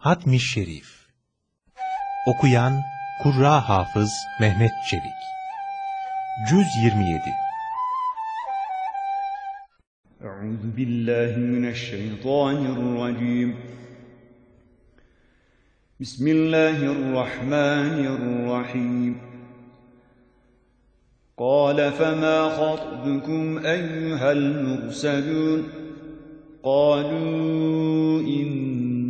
Hatmi Şerif Okuyan Kurra Hafız Mehmet Çelik Cüz 27 Euzu billahi mineşşeytanirracim Bismillahirrahmanirrahim قال فما خطبكم أيها المرسلون قالوا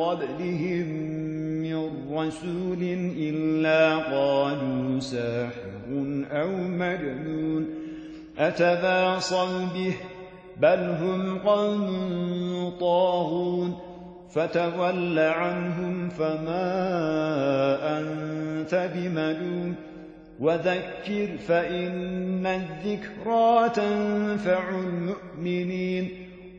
قبلهم من رسول إلا قالوا ساحر أو مجنون أتباصوا به بل هم قوم طاغون فتول عنهم فما أنت بملوم وذكر فإن الذكرى تنفع المؤمنين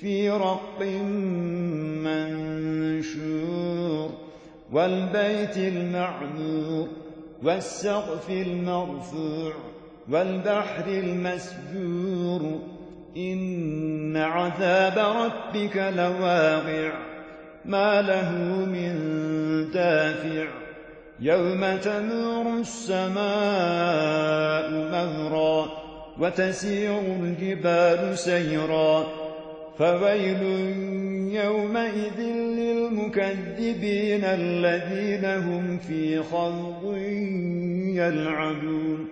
في رق منشور والبيت المعمور والسقف المرفوع والبحر المسجور. إن عذاب ربك لواقع ما له من دافع. يوم تمور السماء مهرا وتسير الجبال سيرا. فويل يومئذ للمكذبين الذين هم في خلط يلعبون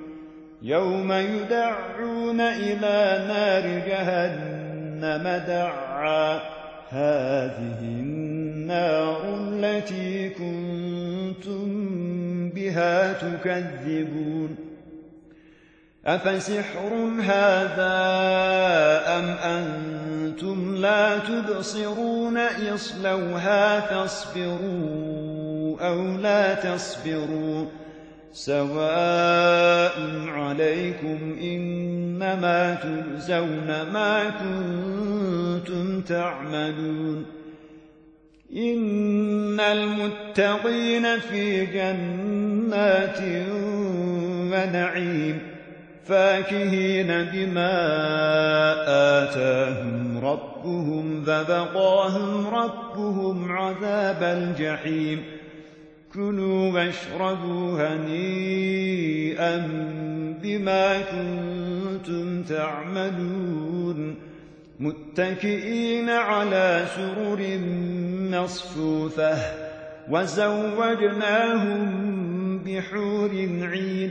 يوم يدعون إلى نار جهنم دعا هذه النار التي كنتم بها تكذبون أفسحر هذا أم أنتم لا تبصرون اصلوها فاصبروا أو لا تصبروا سواء عليكم إنما تجزون ما كنتم تعملون إن المتقين في جنات ونعيم فاكهين بما آتاهم ربهم فبقاهم ربهم عذاب الجحيم. كلوا واشربوا هنيئا بما كنتم تعملون. متكئين على سرر مصفوفة وزوجناهم بحور عين.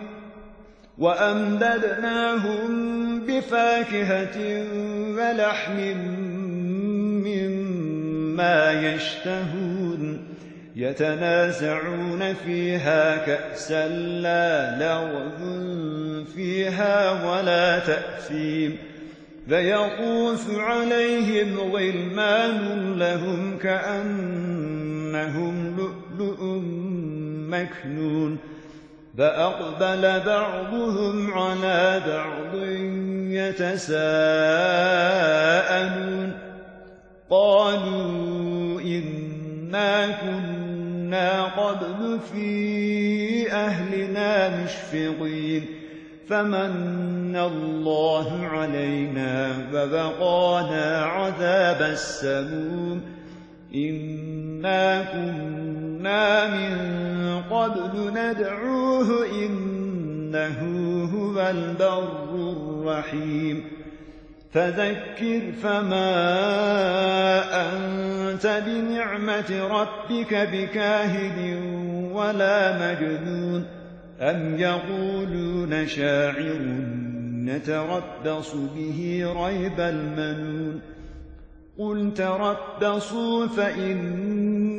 وأمددناهم بفاكهة ولحم مما يشتهون يتنازعون فيها كأسا لا لغو فيها ولا تأثيم فيطوف عليهم غلمان لهم كأنهم لؤلؤ مكنون فأقبل بعضهم على بعض يتساءلون. قالوا إنا كنا قبل في أهلنا مشفقين. فمن الله علينا وبقانا عذاب السموم. إنا كنا من قبل ندعوه إنه هو البر الرحيم. فذكر فما أنت بنعمة ربك بكاهد ولا مجنون. أم يقولون شاعر نتربص به ريب المنون. قل تربصوا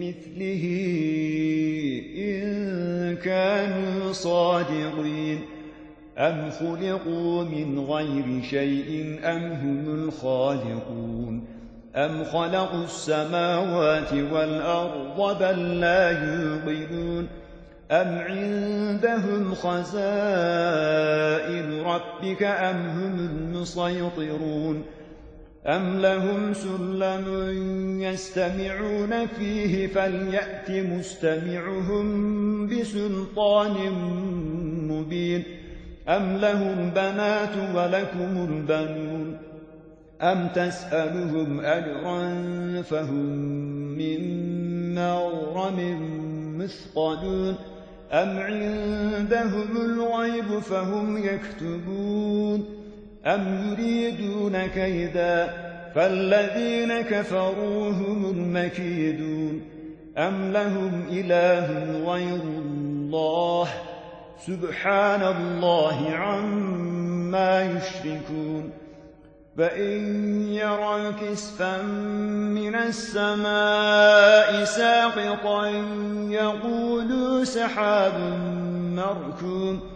مثله إن كانوا صادقين أم خلقوا من غير شيء أم هم الخالقون أم خلقوا السماوات والأرض بل لا يوقنون أم عندهم خزائن ربك أم هم المسيطرون أم لهم سلم يستمعون فيه فليأت مستمعهم بسلطان مبين أم لهم بنات ولكم البنون أم تسألهم أجرا فهم من مغرم مثقلون أم عندهم الغيب فهم يكتبون أم يريدون كيدا فالذين كفروا هم المكيدون أم لهم إله غير الله سبحان الله عما يشركون فإن يروا كسفا من السماء ساقطا يقولوا سحاب مركوم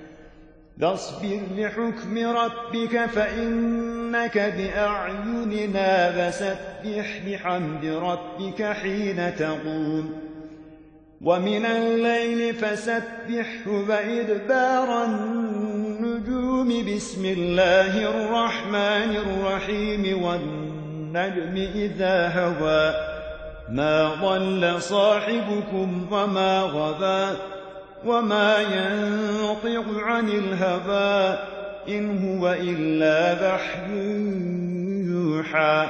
فاصبر لحكم ربك فإنك بأعيننا فسبح بحمد ربك حين تقوم. ومن الليل فسبحه وإدبار النجوم. بسم الله الرحمن الرحيم. والنجم إذا هوى. ما ضل صاحبكم وما غبى وما ينطق عن الهوى إن هو إلا بحر يوحى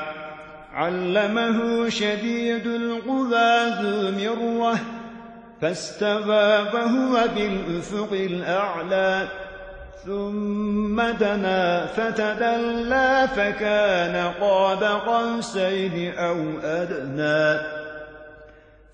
علمه شديد القوى ذو مره فاستوى وهو بالأفق الأعلى ثم دنا فتدلى فكان قاب قوسين أو أدنى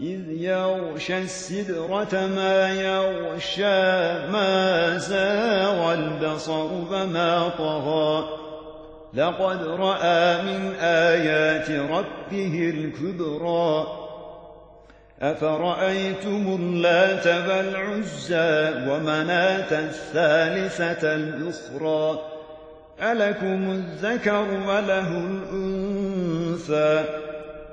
إذ يغشى السدرة ما يغشى ما زاغ البصر فما طغى. لقد رأى من آيات ربه الكبرى. أفرأيتم اللات والعزى ومناة الثالثة الأخرى؟ ألكم الذكر وله الأنثى.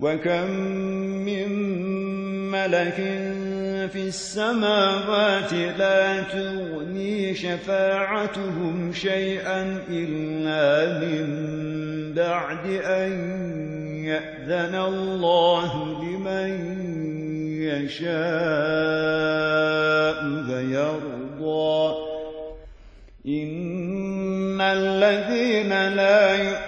وكم من ملك في السماوات لا تغني شفاعتهم شيئا إلا من بعد أن يأذن الله لمن يشاء ويرضى إن الذين لا يؤمنون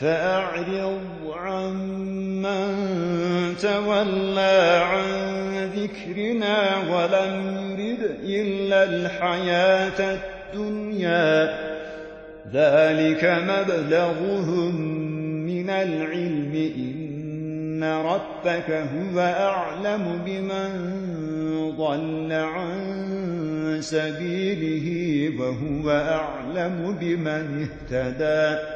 فأعرض عمن تولى عن ذكرنا ولم يرد إلا الحياة الدنيا. ذلك مبلغهم من العلم. إن ربك هو أعلم بمن ضل عن سبيله وهو أعلم بمن اهتدى.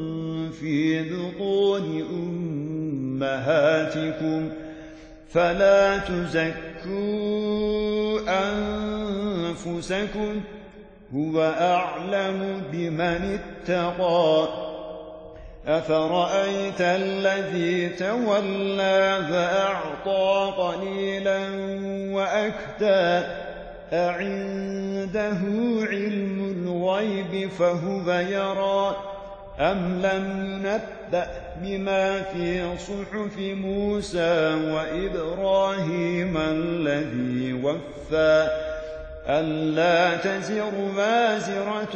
في بطون أمهاتكم فلا تزكوا أنفسكم هو أعلم بمن اتقى أفرأيت الذي تولى فأعطى قليلا وأكدى أعنده علم الغيب فهو يرى أم لم ينبأ بما في صحف موسى وإبراهيم الذي وفى ألا تزر وازرة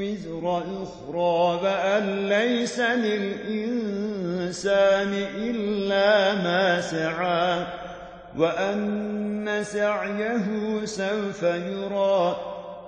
وزر أخرى وأن ليس للإنسان إلا ما سعى وأن سعيه سوف يرى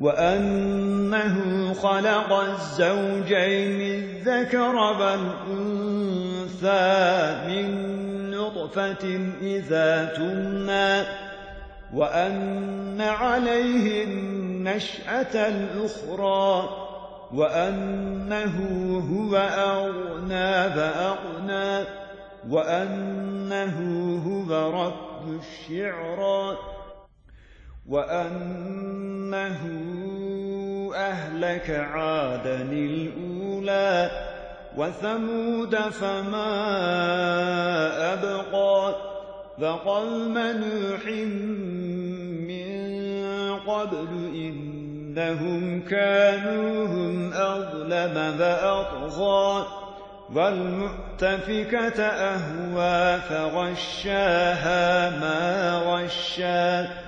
وأنه خلق الزوجين الذكر والأنثى من نطفة إذا تمنى وأن عليه النشأة الأخرى وأنه هو أغنى فأغنى وأنه هو رب الشعرى وأنه أهلك عادا الأولى وثمود فما أبقى فقوم نوح من قبل إنهم كانوا هم أظلم فأطغى والمؤتفكة أهوى فغشاها ما غشا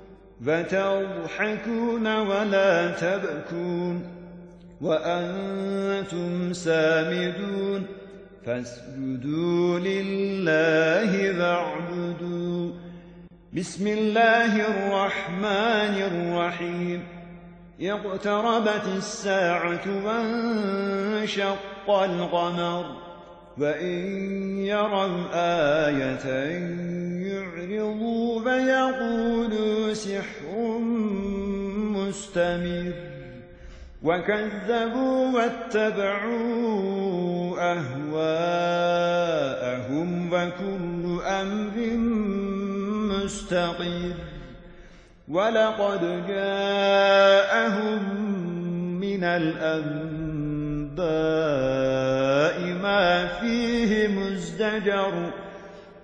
فتضحكون ولا تبكون وأنتم سامدون فاسجدوا لله واعبدوا. بسم الله الرحمن الرحيم. اقتربت الساعة وانشق القمر. وإن يروا آية يعرضوا فيقولوا سحر مستمر وكذبوا واتبعوا أهواءهم وكل أمر مستقر ولقد جاءهم من الأنباء ما فيه مزدجر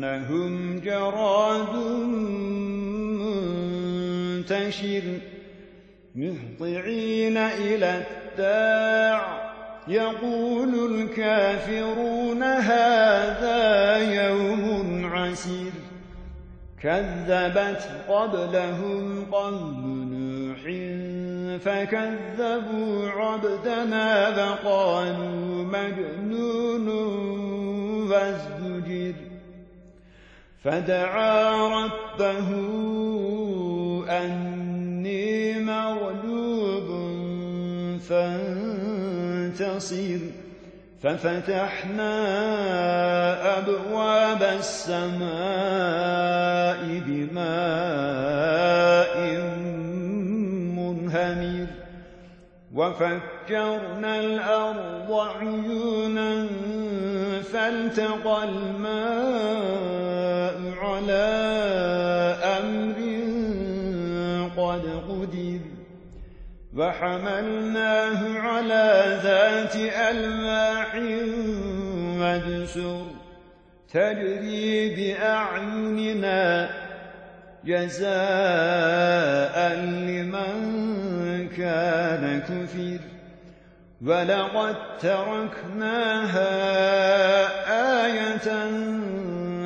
كأنهم جراد منتشر مهطعين إلى الداع يقول الكافرون هذا يوم عسير كذبت قبلهم قوم نوح فكذبوا عبدنا فقالوا مجنون وازدجر فدعا ربه أني مغلوب فانتصر. ففتحنا أبواب السماء بماء منهمر. وفكرنا الأرض عيونا فالتقى الماء على أمر قد قدر وحملناه على ذات ألواح ودسر تجري بأعيننا جزاء لمن كان كفر ولقد تركناها آية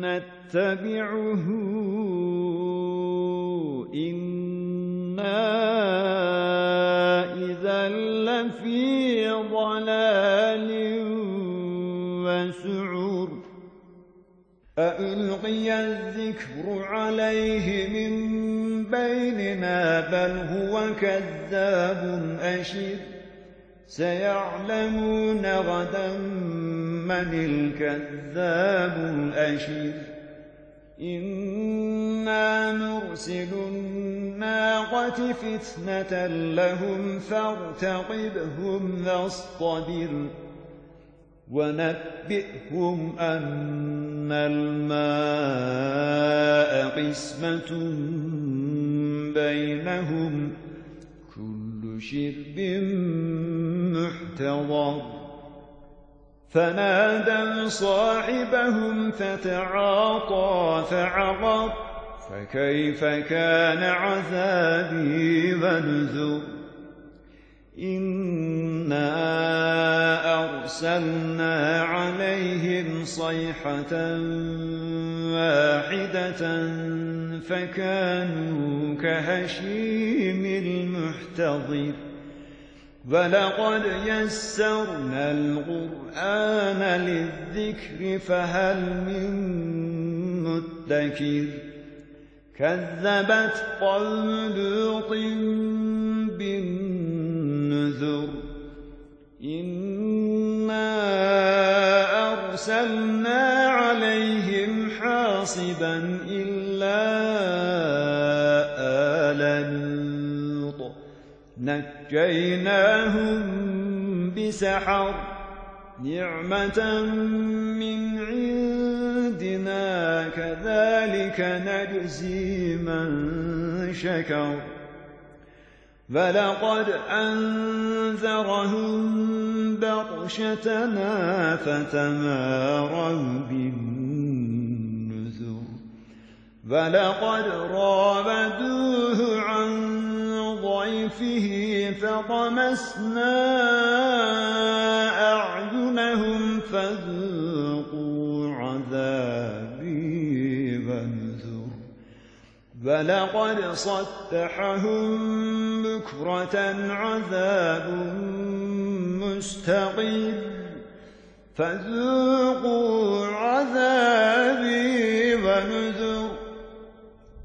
نتبعه. إنا إذا لفي ضلال وسعر. أألقي الذكر عليه من بيننا بل هو كذاب أشر. سيعلمون غدا من الكذاب الأشر إنا نرسل الناقة فتنة لهم فارتقبهم واصطبر ونبئهم أن الماء قسمة بينهم. كل شرب محتضر. فنادوا صاحبهم فتعاطى فعقر فكيف كان عذابي ونذر إنا أرسلنا عليهم صيحة واحدة فكانوا كهشيم المحتضر ولقد يسرنا القرآن للذكر فهل من مدكر كذبت قوم لوط بالنذر إنا أرسلنا عليهم حاصبا نجيناهم بسحر نعمة من عندنا كذلك نجزي من شكر فلقد أنذرهم بطشتنا فتماروا بالنذر فلقد رابدوه عن ضيفه فطمسنا أعينهم فذوقوا عذابي ونذر فلقد صدحهم بكرة عذاب مستقيم. فذوقوا عذابي ونذر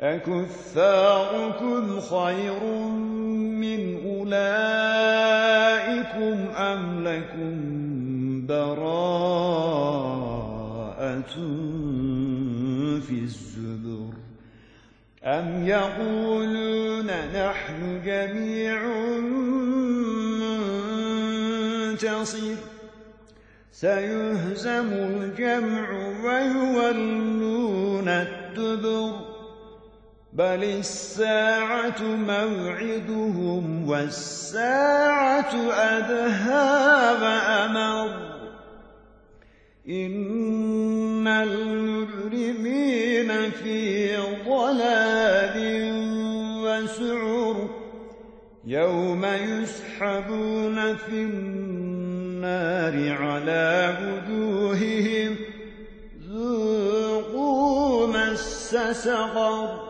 أكفاركم خير من أولئكم أم لكم براءة في الزبر أم يقولون نحن جميع منتصر سيهزم الجمع ويولون الدبر بل الساعة موعدهم والساعة أدهى وأمر إن المجرمين في ضلال وسعر يوم يسحبون في النار على وجوههم ذوقوا مس سقر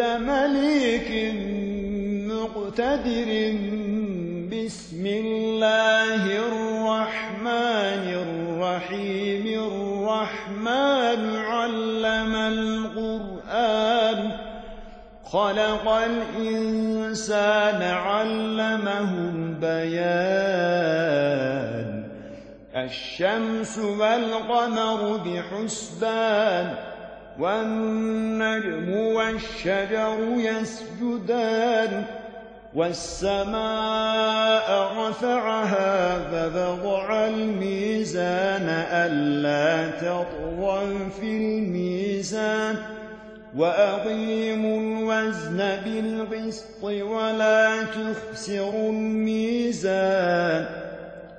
مليك مقتدر بسم الله الرحمن الرحيم الرحمن علم القرآن خلق الإنسان علمه البيان الشمس والقمر بحسبان والنجم والشجر يسجدان والسماء رفعها فبضع الميزان ألا تطغوا في الميزان وأقيموا الوزن بالقسط ولا تخسروا الميزان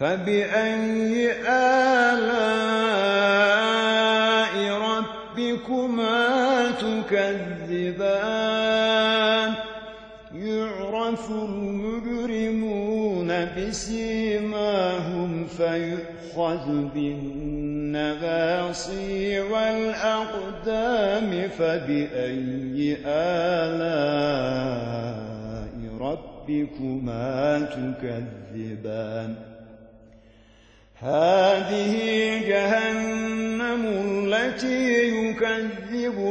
فبأي آلاء ربكما تكذبان يعرف المجرمون بسيماهم فيؤخذ بالنواصي والأقدام فبأي آلاء ربكما تكذبان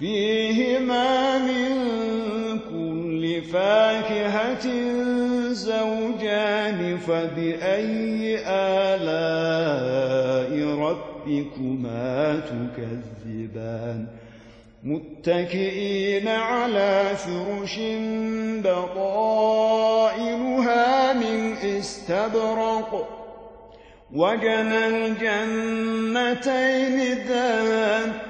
فيهما من كل فاكهة زوجان فبأي آلاء ربكما تكذبان؟ متكئين على فرش بطائنها من استبرق وجنى الجنتين ذان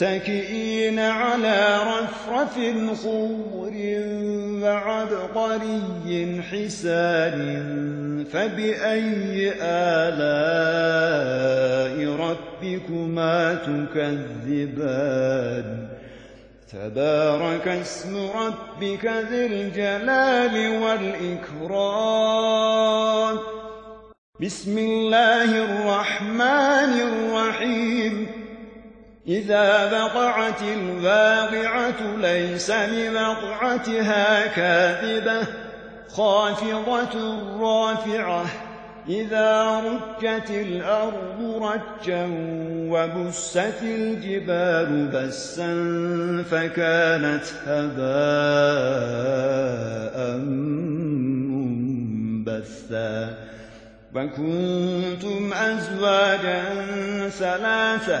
متكئين على رفرف خضر وعبقري حسان فبأي آلاء ربكما تكذبان تبارك اسم ربك ذي الجلال والإكرام بسم الله الرحمن الرحيم إذا بقعت الواقعة ليس لوقعتها كاذبة خافضة رافعة. إذا رجت الأرض رجا وبست الجبال بسا فكانت هباء منبثا. وكنتم أزواجا ثلاثة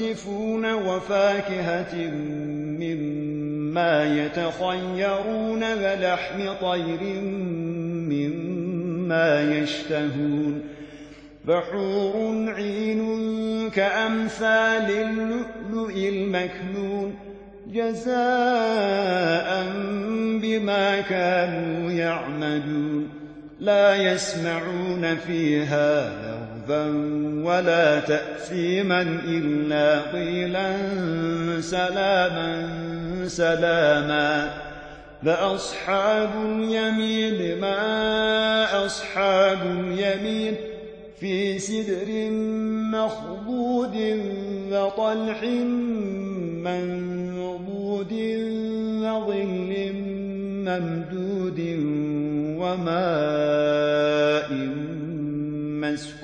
ينزفون وفاكهة مما يتخيرون ولحم طير مما يشتهون بحور عين كأمثال اللؤلؤ المكنون جزاء بما كانوا يعملون لا يسمعون فيها لغبا ولا تأثيما إلا قيلا سلاما سلاما فأصحاب اليمين ما أصحاب اليمين في سدر مخضود وطلح منضود وظل ممدود وماء مسكوب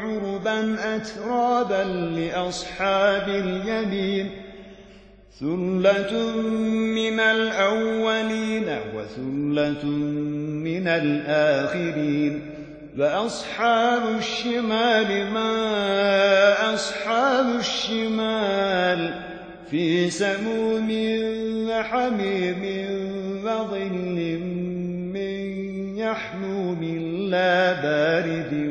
عربا أترابا لأصحاب اليمين ثلة من الأولين وثلة من الآخرين فأصحاب الشمال ما أصحاب الشمال في سموم وحميم وظل من يحموم لا بارد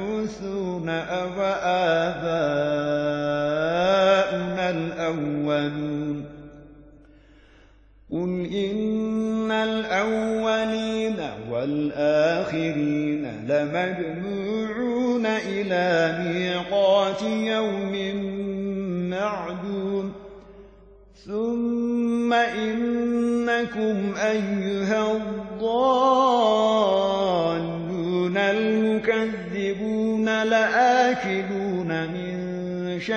أو آباؤنا الأولون قل إن الأولين والآخرين لمجموعون إلى ميقات يوم معدوم ثم إنكم أيها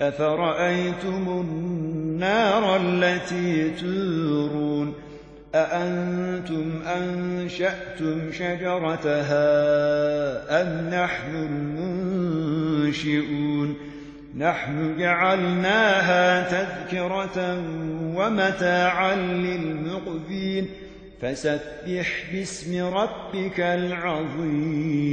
أفرأيتم النار التي تورون أأنتم أنشأتم شجرتها أم نحن المنشئون نحن جعلناها تذكرة ومتاعا للمقفين فسبح باسم ربك العظيم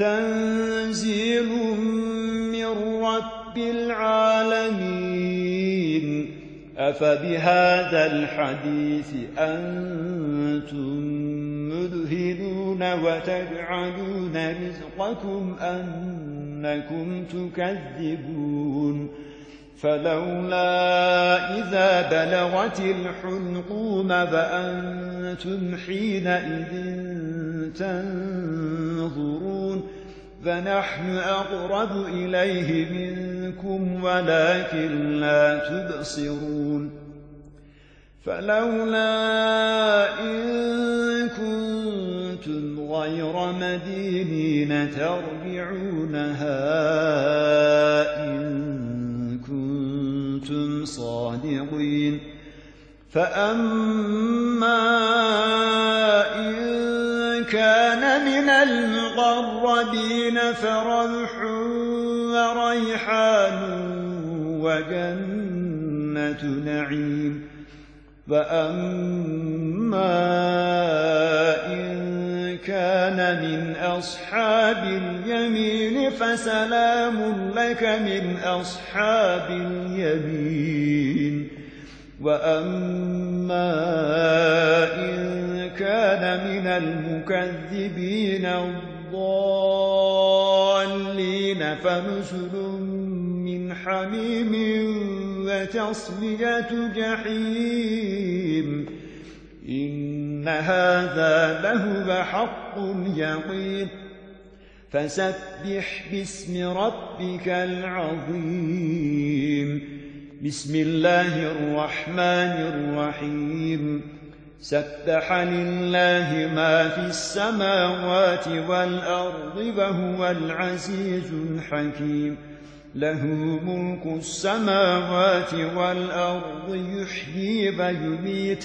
تنزيل من رب العالمين. أفبهذا الحديث أنتم مدهنون وتجعلون رزقكم أنكم تكذبون. فلولا إذا بلغت الحلقوم فأنتم حينئذ تنظرون فنحن أقرب إليه منكم ولكن لا تبصرون فلولا إن كنتم غير مدينين ترجعونها إن صادقين. فأما إن كان من المقربين فروح وريحان وجنة نعيم. فأما إن كان من أصحاب اليمين فسلام لك من أصحاب اليمين. وأما إن كان من المكذبين الضالين فنسل من حميم وتصلية جحيم. إن هذا لهو حق يقين فسبح باسم ربك العظيم بسم الله الرحمن الرحيم سبح لله ما في السماوات والأرض وهو العزيز الحكيم له ملك السماوات والأرض يحيي ويميت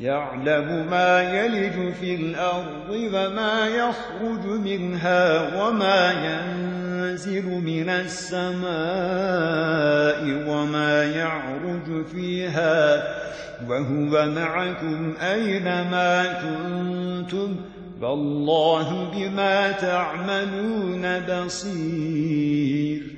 يعلم ما يلج في الأرض وما يخرج منها وما ينزل من السماء وما يعرج فيها وهو معكم أينما كنتم فالله بما تعملون بصير.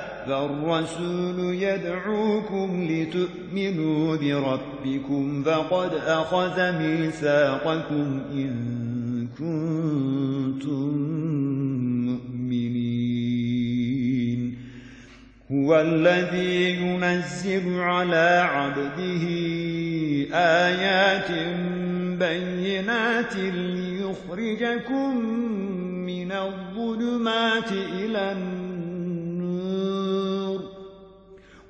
فالرسول يدعوكم لتؤمنوا بربكم فقد أخذ ميثاقكم إن كنتم مؤمنين. هو الذي ينزل على عبده آيات بينات ليخرجكم من الظلمات إلى النور.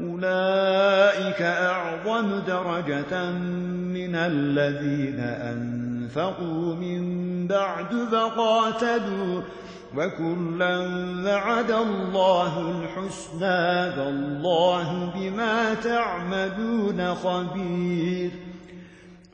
أولئك أعظم درجة من الذين أنفقوا من بعد فقاتلوا وكلا وعد الله الحسنى فالله بما تعمدون خبير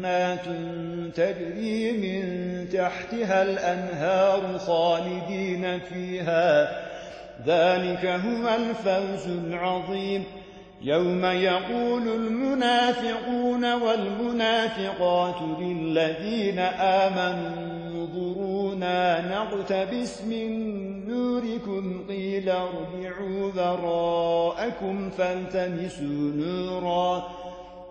جنات تجري من تحتها الأنهار خالدين فيها. ذلك هو الفوز العظيم. يوم يقول المنافقون والمنافقات للذين آمنوا انظرونا نقتبس من نوركم قيل ارجعوا ذراءكم فالتمسوا نورا.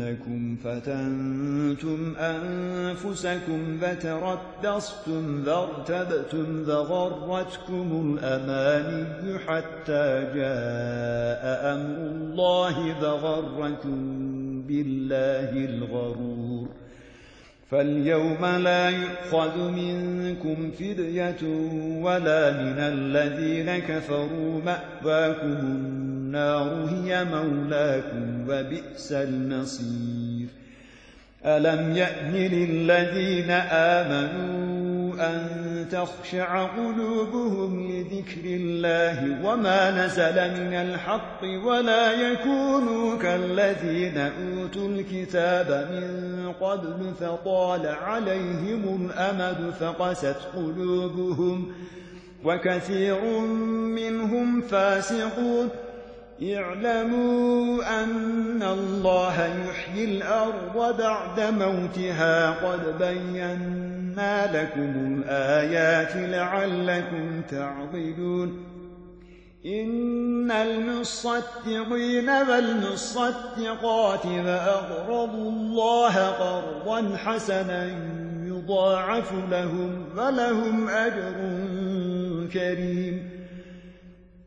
ولكنكم فتنتم أنفسكم فتربصتم فارتبتم فغرتكم الأماني حتى جاء أمر الله فغركم بالله الغرور فاليوم لا يؤخذ منكم فدية ولا من الذين كفروا مأواكم النار هي مولاكم وبئس المصير. ألم يأن للذين آمنوا أن تخشع قلوبهم لذكر الله وما نزل من الحق ولا يكونوا كالذين أوتوا الكتاب من قبل فطال عليهم الأمد فقست قلوبهم وكثير منهم فاسقون. اعلموا أن الله يحيي الأرض بعد موتها. قد بينا لكم الآيات لعلكم تعضلون إن المصدقين والمصدقات فأقرضوا الله قرضا حسنا يضاعف لهم ولهم أجر كريم.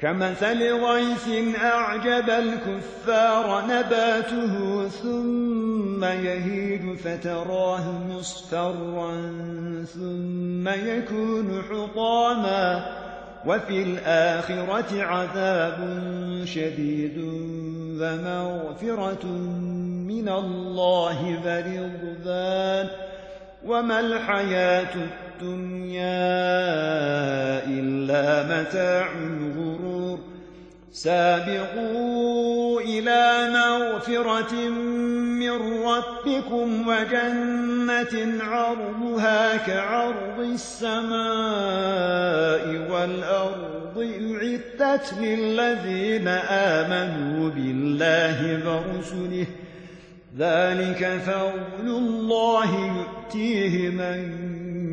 كمثل غيث أعجب الكفار نباته ثم يهيد فتراه مصفرا ثم يكون حطاما وفي الآخرة عذاب شديد ومغفرة من الله فرضان وما الحياة الدنيا إلا متاع الغرور. سابقوا إلى مغفرة من ربكم وجنة عرضها كعرض السماء والأرض أعدت للذين آمنوا بالله ورسله. ذلك فضل الله يؤتيه من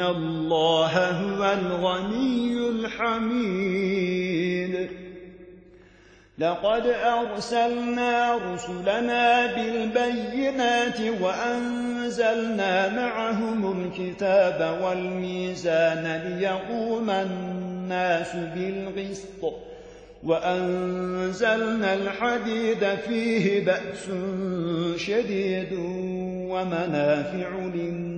الله هو الغني الحميد لقد أرسلنا رسلنا بالبينات وأنزلنا معهم الكتاب والميزان ليقوم الناس بالغسط وأنزلنا الحديد فيه بأس شديد ومنافع للناس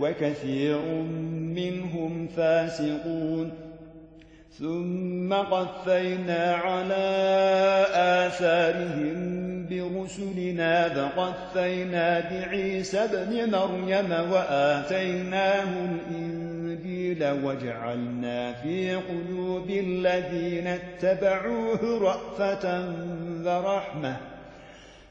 وكثير منهم فاسقون. ثم قفينا على آثارهم برسلنا فقفينا بعيسى بن مريم وآتيناه الإنجيل وجعلنا في قلوب الذين اتبعوه رأفة ورحمة.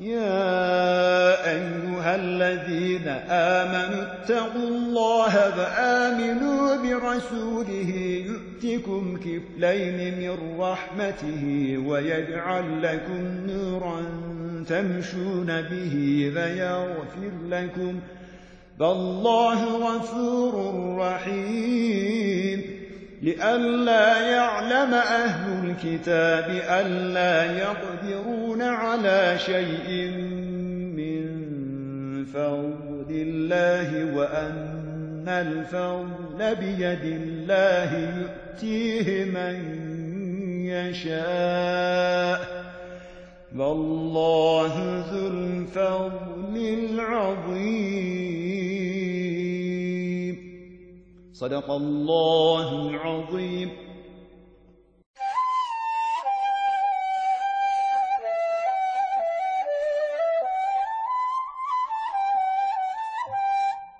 يا أيها الذين آمنوا اتقوا الله فآمنوا برسوله يؤتكم كفلين من رحمته ويجعل لكم نورا تمشون به ويغفر لكم فالله غفور رحيم لئلا يعلم أهل الكتاب ألا يقدرون على شيء من فضل الله وأن الفضل بيد الله يؤتيه من يشاء. والله ذو الفضل العظيم. صدق الله العظيم.